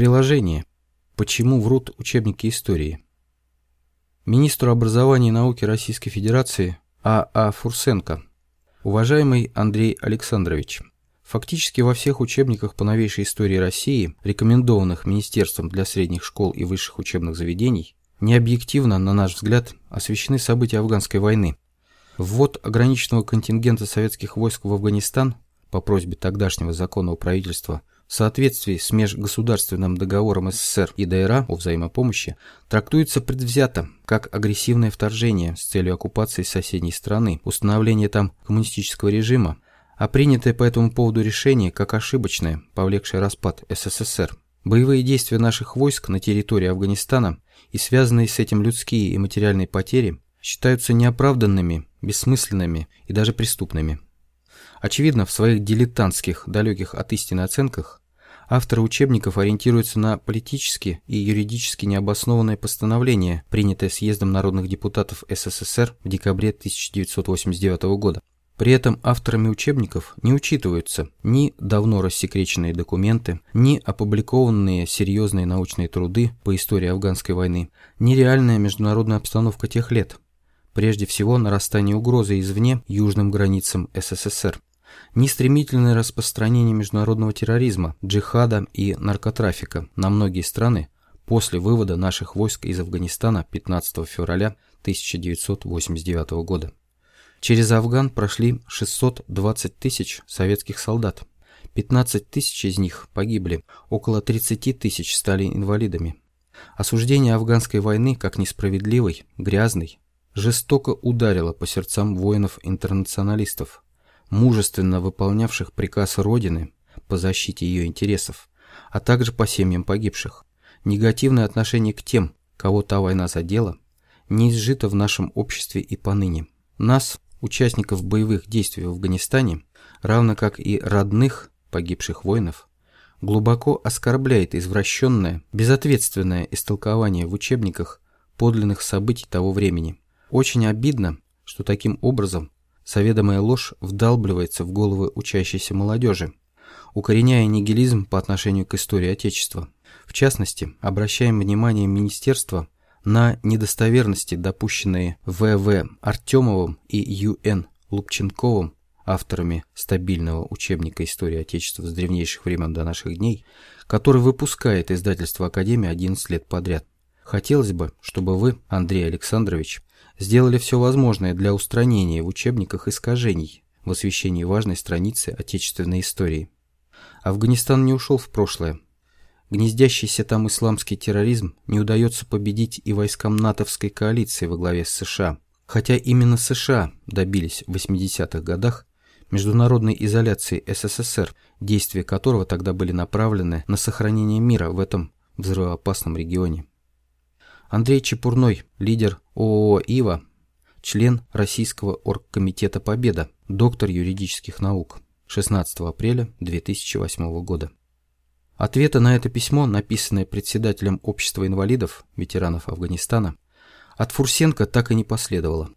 Приложение. Почему врут учебники истории? Министру образования и науки Российской Федерации А.А. А Фурсенко. Уважаемый Андрей Александрович, фактически во всех учебниках по новейшей истории России, рекомендованных Министерством для средних школ и высших учебных заведений, необъективно, на наш взгляд, освещены события афганской войны. Ввод ограниченного контингента советских войск в Афганистан по просьбе тогдашнего законного правительства в соответствии с межгосударственным договором СССР и ДРА о взаимопомощи трактуется предвзято как агрессивное вторжение с целью оккупации соседней страны, установления там коммунистического режима, а принятое по этому поводу решение как ошибочное, повлекшее распад СССР. Боевые действия наших войск на территории Афганистана и связанные с этим людские и материальные потери считаются неоправданными, бессмысленными и даже преступными. Очевидно, в своих дилетантских, далеких от истины оценках Авторы учебников ориентируются на политически и юридически необоснованное постановление, принятое съездом народных депутатов СССР в декабре 1989 года. При этом авторами учебников не учитываются ни давно рассекреченные документы, ни опубликованные серьезные научные труды по истории афганской войны, ни реальная международная обстановка тех лет. Прежде всего, нарастание угрозы извне южным границам СССР ни стремительное распространение международного терроризма, джихада и наркотрафика на многие страны после вывода наших войск из Афганистана 15 февраля 1989 года. Через Афган прошли 620 тысяч советских солдат. 15 тысяч из них погибли, около 30 тысяч стали инвалидами. Осуждение афганской войны как несправедливой, грязной, жестоко ударило по сердцам воинов-интернационалистов, мужественно выполнявших приказ Родины по защите ее интересов, а также по семьям погибших. Негативное отношение к тем, кого та война задела, не изжито в нашем обществе и поныне. Нас, участников боевых действий в Афганистане, равно как и родных погибших воинов, глубоко оскорбляет извращенное, безответственное истолкование в учебниках подлинных событий того времени. Очень обидно, что таким образом Соведомая ложь вдалбливается в головы учащейся молодежи, укореняя нигилизм по отношению к истории Отечества. В частности, обращаем внимание Министерства на недостоверности, допущенные В.В. Артемовым и Ю.Н. Лупченковым, авторами стабильного учебника истории Отечества с древнейших времен до наших дней, который выпускает издательство Академии 11 лет подряд. Хотелось бы, чтобы вы, Андрей Александрович, сделали все возможное для устранения в учебниках искажений в освещении важной страницы отечественной истории. Афганистан не ушел в прошлое. Гнездящийся там исламский терроризм не удается победить и войскам натовской коалиции во главе с США. Хотя именно США добились в 80-х годах международной изоляции СССР, действия которого тогда были направлены на сохранение мира в этом взрывоопасном регионе. Андрей Чепурной, лидер ООО «Ива», член Российского оргкомитета «Победа», доктор юридических наук, 16 апреля 2008 года. Ответа на это письмо, написанное председателем Общества инвалидов, ветеранов Афганистана, от Фурсенко так и не последовало.